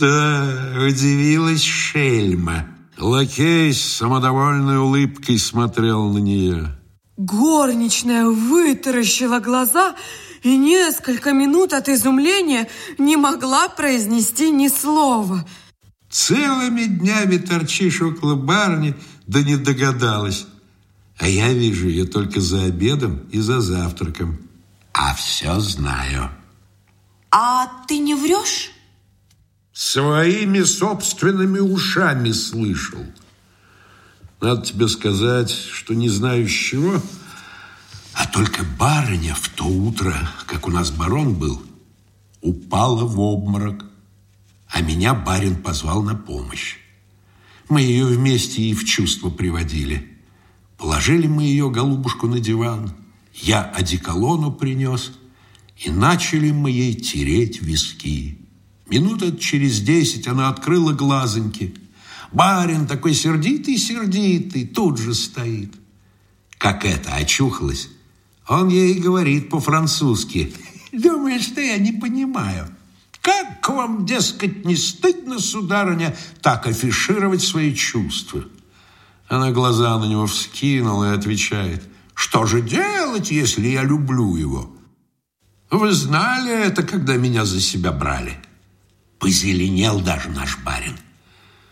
что удивилась шельма. Лакей с самодовольной улыбкой смотрел на нее. Горничная вытаращила глаза и несколько минут от изумления не могла произнести ни слова. Целыми днями торчишь около барни, да не догадалась. А я вижу ее только за обедом и за завтраком. А все знаю. А ты не врешь? своими собственными ушами слышал. Надо тебе сказать, что не знаю с чего, а только барыня в то утро, как у нас барон был, упала в обморок, а меня барин позвал на помощь. Мы ее вместе и в чувство приводили. Положили мы ее, голубушку, на диван. Я одеколону принес, и начали мы ей тереть виски. Минута через десять она открыла глазоньки. Барин такой сердитый-сердитый тут же стоит. Как это, очухалась? Он ей говорит по-французски. Думаешь, ты я не понимаю? Как вам, дескать, не стыдно, сударыня, так афишировать свои чувства? Она глаза на него вскинула и отвечает. Что же делать, если я люблю его? Вы знали это, когда меня за себя брали? — позеленел даже наш барин.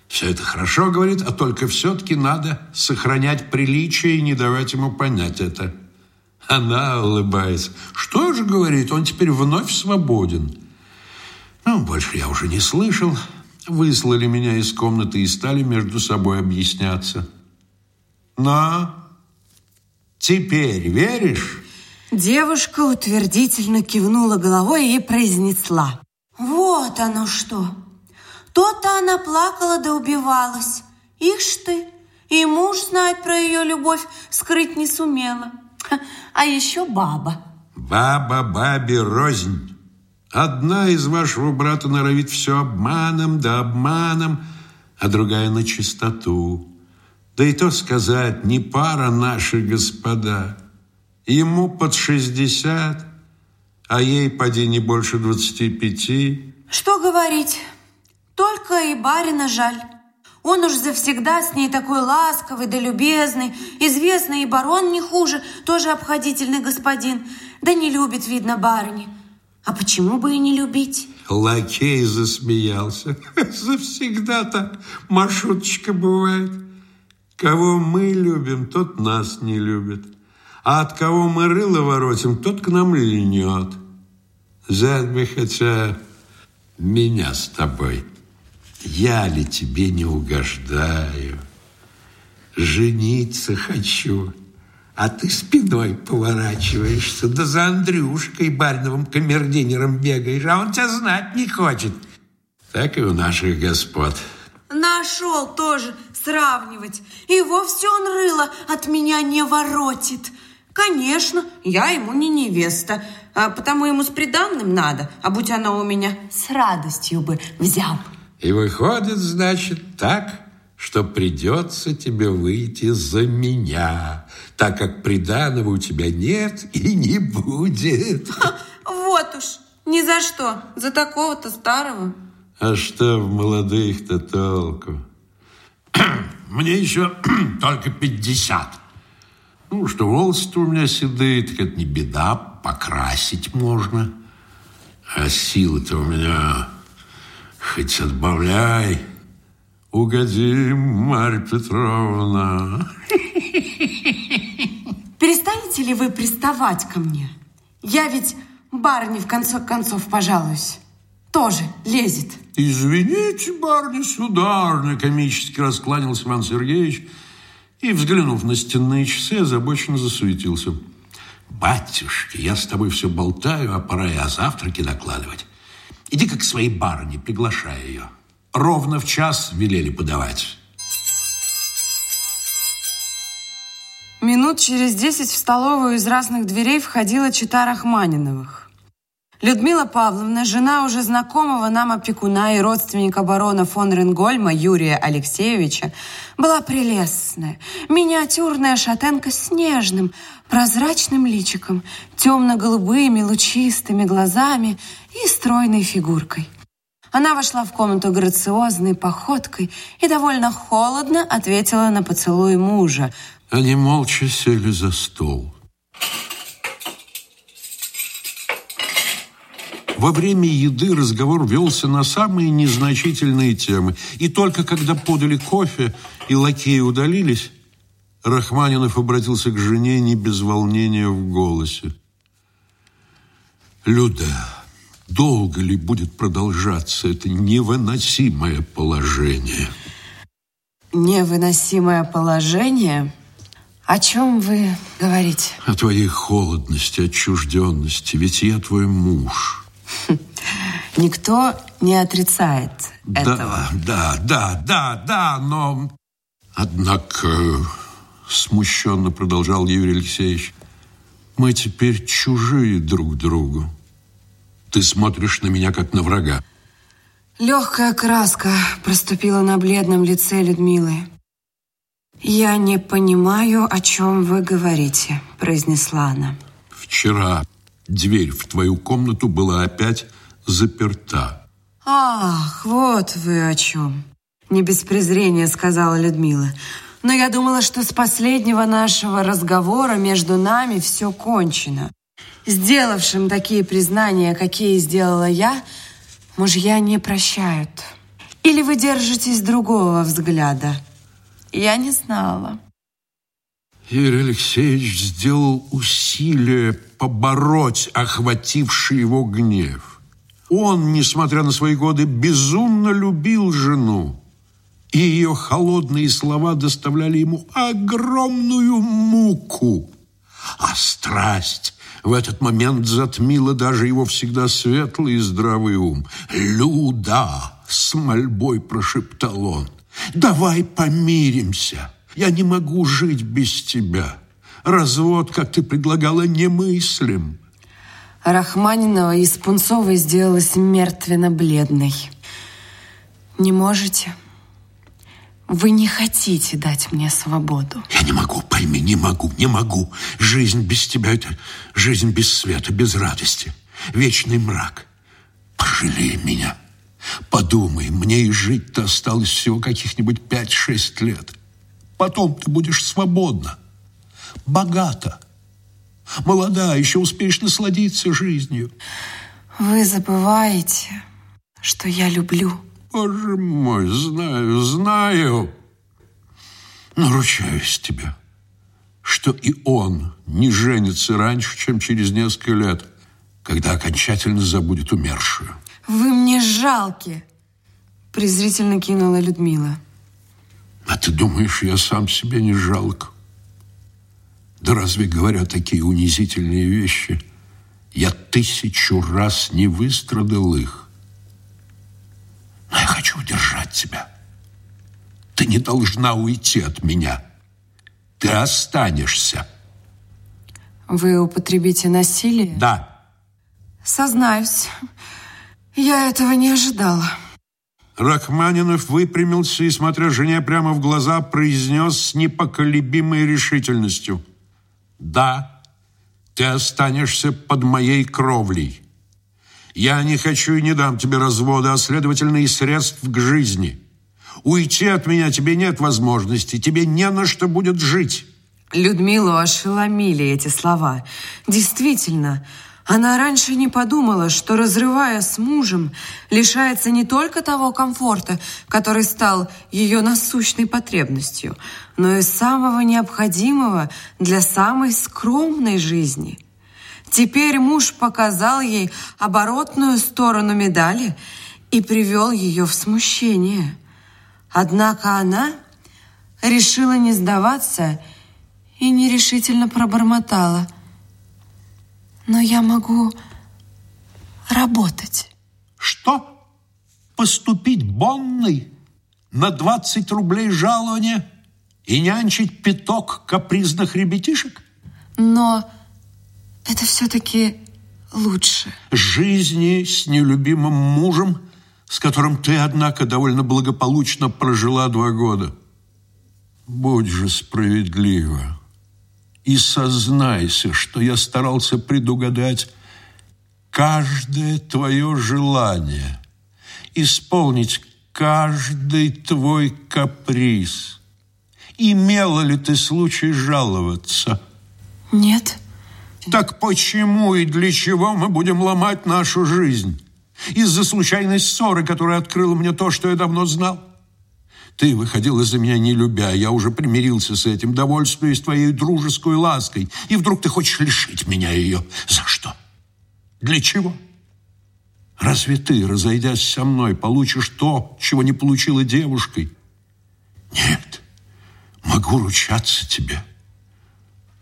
Все это хорошо, говорит, а только все-таки надо сохранять приличие и не давать ему понять это. Она улыбается. Что же, говорит, он теперь вновь свободен. Ну, больше я уже не слышал. Выслали меня из комнаты и стали между собой объясняться. На. теперь веришь? Девушка утвердительно кивнула головой и произнесла. Вот оно что! То-то она плакала да убивалась. Ишь ты! И муж знать про ее любовь скрыть не сумела. А еще баба. Баба бабе рознь. Одна из вашего брата норовит все обманом да обманом, а другая на чистоту. Да и то сказать, не пара наши господа. Ему под шестьдесят, а ей поди не больше 25. Что говорить? Только и барина жаль. Он уж завсегда с ней такой ласковый да любезный, известный и барон не хуже, тоже обходительный господин. Да не любит, видно, барыни. А почему бы и не любить? Лакей засмеялся. Завсегда-то маршруточка бывает. Кого мы любим, тот нас не любит. А от кого мы рыло воротим, тот к нам льнет. Зад бы хотя меня с тобой. Я ли тебе не угождаю? Жениться хочу, а ты спиной поворачиваешься, да за Андрюшкой бальновым камердинером бегаешь, а он тебя знать не хочет. Так и у наших господ. Нашел тоже сравнивать. И вовсе он рыло от меня не воротит. «Конечно, я ему не невеста, а потому ему с приданным надо, а будь она у меня, с радостью бы взял». «И выходит, значит, так, что придется тебе выйти за меня, так как приданого у тебя нет и не будет». «Вот уж, ни за что, за такого-то старого». «А что в молодых-то толку? Мне еще только пятьдесят». Ну, что волосы у меня седые, так это не беда, покрасить можно. А силы-то у меня хоть отбавляй. Угоди, Марья Петровна. Перестанете ли вы приставать ко мне? Я ведь барни в конце концов пожалуюсь. Тоже лезет. Извините, барни, сударня, комически раскланялся Иван Сергеевич, и, взглянув на стенные часы, озабоченно засуетился. «Батюшки, я с тобой все болтаю, а пора и о завтраке докладывать. Иди-ка к своей барыне, приглашай ее. Ровно в час велели подавать». Минут через десять в столовую из разных дверей входила чита Рахманиновых. Людмила Павловна, жена уже знакомого нам опекуна и родственника барона фон Ренгольма Юрия Алексеевича, была прелестная, миниатюрная шатенка с нежным, прозрачным личиком, темно-голубыми лучистыми глазами и стройной фигуркой. Она вошла в комнату грациозной походкой и довольно холодно ответила на поцелуй мужа. Они молча сели за стол – Во время еды разговор велся на самые незначительные темы. И только когда подали кофе и лакеи удалились, Рахманинов обратился к жене не без волнения в голосе. «Люда, долго ли будет продолжаться это невыносимое положение?» «Невыносимое положение?» О чем вы говорите? О твоей холодности, отчужденности. Ведь я твой муж. Никто не отрицает да, этого. Да, да, да, да, но... Однако, э, смущенно продолжал Юрий Алексеевич, мы теперь чужие друг другу. Ты смотришь на меня, как на врага. Легкая краска проступила на бледном лице Людмилы. «Я не понимаю, о чем вы говорите», — произнесла она. «Вчера Дверь в твою комнату была опять заперта. Ах, вот вы о чем. Не без презрения сказала Людмила. Но я думала, что с последнего нашего разговора между нами все кончено. Сделавшим такие признания, какие сделала я, мужья не прощают. Или вы держитесь другого взгляда? Я не знала. И Алексеевич сделал усилие побороть охвативший его гнев. Он, несмотря на свои годы, безумно любил жену, и ее холодные слова доставляли ему огромную муку. А страсть в этот момент затмила даже его всегда светлый и здравый ум. «Люда!» — с мольбой прошептал он. «Давай помиримся!» Я не могу жить без тебя. Развод, как ты предлагала, немыслим. Рахманинова из Пунцовой сделалась мертвенно-бледной. Не можете? Вы не хотите дать мне свободу. Я не могу, пойми, не могу, не могу. Жизнь без тебя – это жизнь без света, без радости. Вечный мрак. Пожалей меня. Подумай, мне и жить-то осталось всего каких-нибудь 5-6 лет. Потом ты будешь свободна, богата, молода, еще успеешь насладиться жизнью. Вы забываете, что я люблю. Боже мой, знаю, знаю. Наручаюсь тебе, что и он не женится раньше, чем через несколько лет, когда окончательно забудет умершую. Вы мне жалки, презрительно кинула Людмила. А ты думаешь, я сам себе не жалко? Да разве говоря такие унизительные вещи? Я тысячу раз не выстрадал их. Но я хочу удержать тебя. Ты не должна уйти от меня. Ты останешься. Вы употребите насилие? Да. Сознаюсь, я этого не ожидала. Рахманинов выпрямился и, смотря жене прямо в глаза, произнес с непоколебимой решительностью. «Да, ты останешься под моей кровлей. Я не хочу и не дам тебе развода, а, следовательно, и средств к жизни. Уйти от меня тебе нет возможности, тебе не на что будет жить». Людмилу ошеломили эти слова. Действительно, она раньше не подумала, что, разрывая с мужем, лишается не только того комфорта, который стал ее насущной потребностью, но и самого необходимого для самой скромной жизни. Теперь муж показал ей оборотную сторону медали и привел ее в смущение. Однако она решила не сдаваться и нерешительно пробормотала – но я могу работать. Что? Поступить бонной на 20 рублей жалования и нянчить пяток капризных ребятишек? Но это все-таки лучше. Жизни с нелюбимым мужем, с которым ты, однако, довольно благополучно прожила два года. Будь же справедлива и сознайся, что я старался предугадать каждое твое желание, исполнить каждый твой каприз. Имела ли ты случай жаловаться? Нет. Так почему и для чего мы будем ломать нашу жизнь? Из-за случайной ссоры, которая открыла мне то, что я давно знал? Ты выходила за меня не любя, я уже примирился с этим, довольствуясь твоей дружеской лаской. И вдруг ты хочешь лишить меня ее. За что? Для чего? Разве ты, разойдясь со мной, получишь то, чего не получила девушкой? Нет, могу ручаться тебе.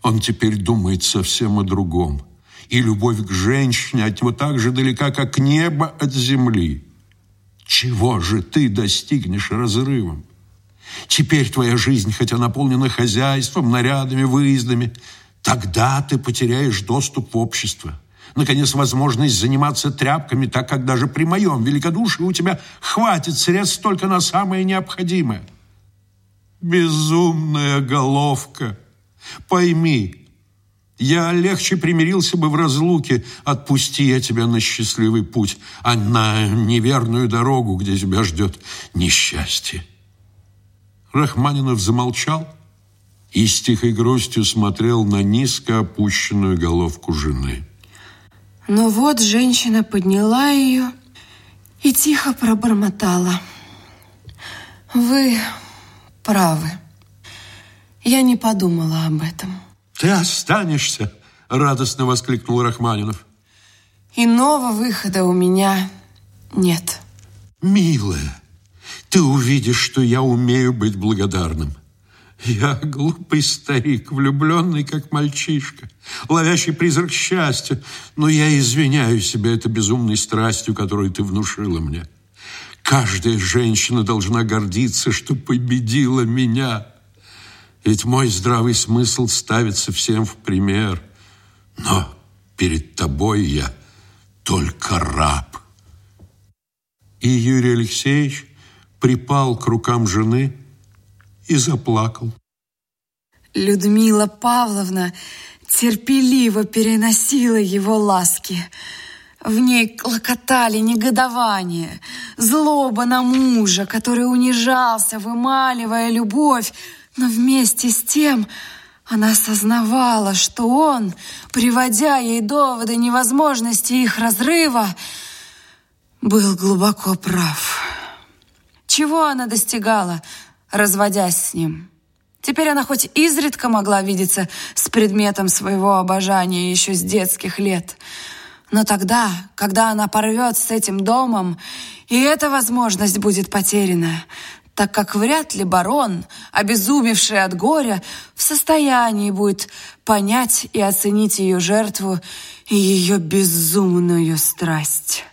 Он теперь думает совсем о другом. И любовь к женщине от него так же далека, как небо от земли. Чего же ты достигнешь разрывом? Теперь твоя жизнь, хотя наполнена хозяйством, нарядами, выездами, тогда ты потеряешь доступ в общество. Наконец, возможность заниматься тряпками, так как даже при моем великодушии у тебя хватит средств только на самое необходимое. Безумная головка! Пойми, я легче примирился бы в разлуке. Отпусти я тебя на счастливый путь, а на неверную дорогу, где тебя ждет несчастье. Рахманинов замолчал и с тихой грустью смотрел на низко опущенную головку жены. Но вот женщина подняла ее и тихо пробормотала. Вы правы. Я не подумала об этом. Ты останешься, радостно воскликнул Рахманинов. Иного выхода у меня нет. Милая, ты увидишь, что я умею быть благодарным. Я глупый старик, влюбленный как мальчишка, ловящий призрак счастья, но я извиняю себя этой безумной страстью, которую ты внушила мне. Каждая женщина должна гордиться, что победила меня. Ведь мой здравый смысл ставится всем в пример. Но перед тобой я только раб. И Юрий Алексеевич припал к рукам жены и заплакал. Людмила Павловна терпеливо переносила его ласки. В ней клокотали негодование, злоба на мужа, который унижался, вымаливая любовь, но вместе с тем она осознавала, что он, приводя ей доводы невозможности их разрыва, был глубоко прав. Чего она достигала, разводясь с ним? Теперь она хоть изредка могла видеться с предметом своего обожания еще с детских лет. Но тогда, когда она порвет с этим домом, и эта возможность будет потеряна, так как вряд ли барон, обезумевший от горя, в состоянии будет понять и оценить ее жертву и ее безумную страсть.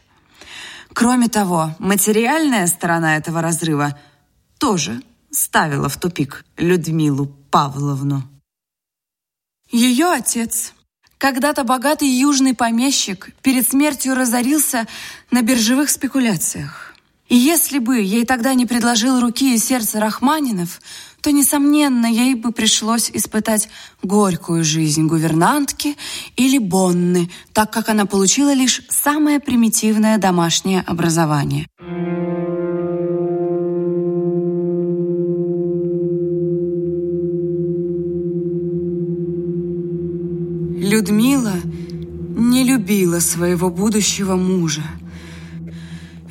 Кроме того, материальная сторона этого разрыва тоже ставила в тупик Людмилу Павловну. Ее отец, когда-то богатый южный помещик, перед смертью разорился на биржевых спекуляциях. И если бы ей тогда не предложил руки и сердце Рахманинов, то, несомненно, ей бы пришлось испытать горькую жизнь гувернантки или Бонны, так как она получила лишь самое примитивное домашнее образование. Людмила не любила своего будущего мужа –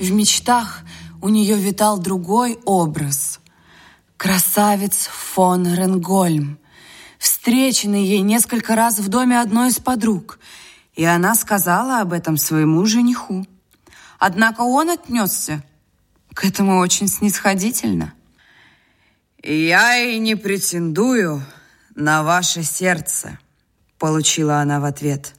в мечтах у нее витал другой образ. Красавец фон Ренгольм, встреченный ей несколько раз в доме одной из подруг, и она сказала об этом своему жениху. Однако он отнесся к этому очень снисходительно. «Я и не претендую на ваше сердце», — получила она в ответ.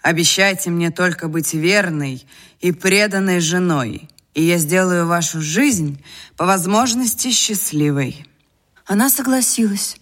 «Обещайте мне только быть верной и преданной женой, и я сделаю вашу жизнь по возможности счастливой». Она согласилась.